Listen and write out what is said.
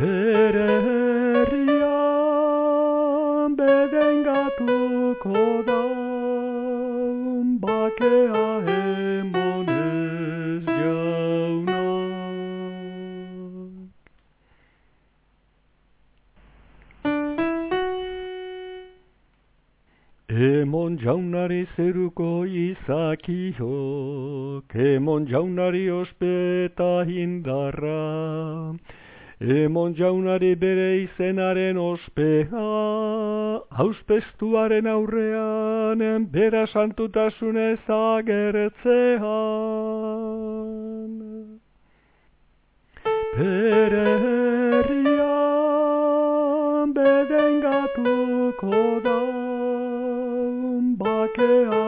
Bere herrian bedengatuko da bakea emonez jaunak. Emon jaunari zeruko izakiok, emon jaunari ospeta hindarra, Emon jaunari bere izenaren ospea, hauspestuaren aurrean, bera santutasunez agertzean. Bere herrian bedengatuko da, bakea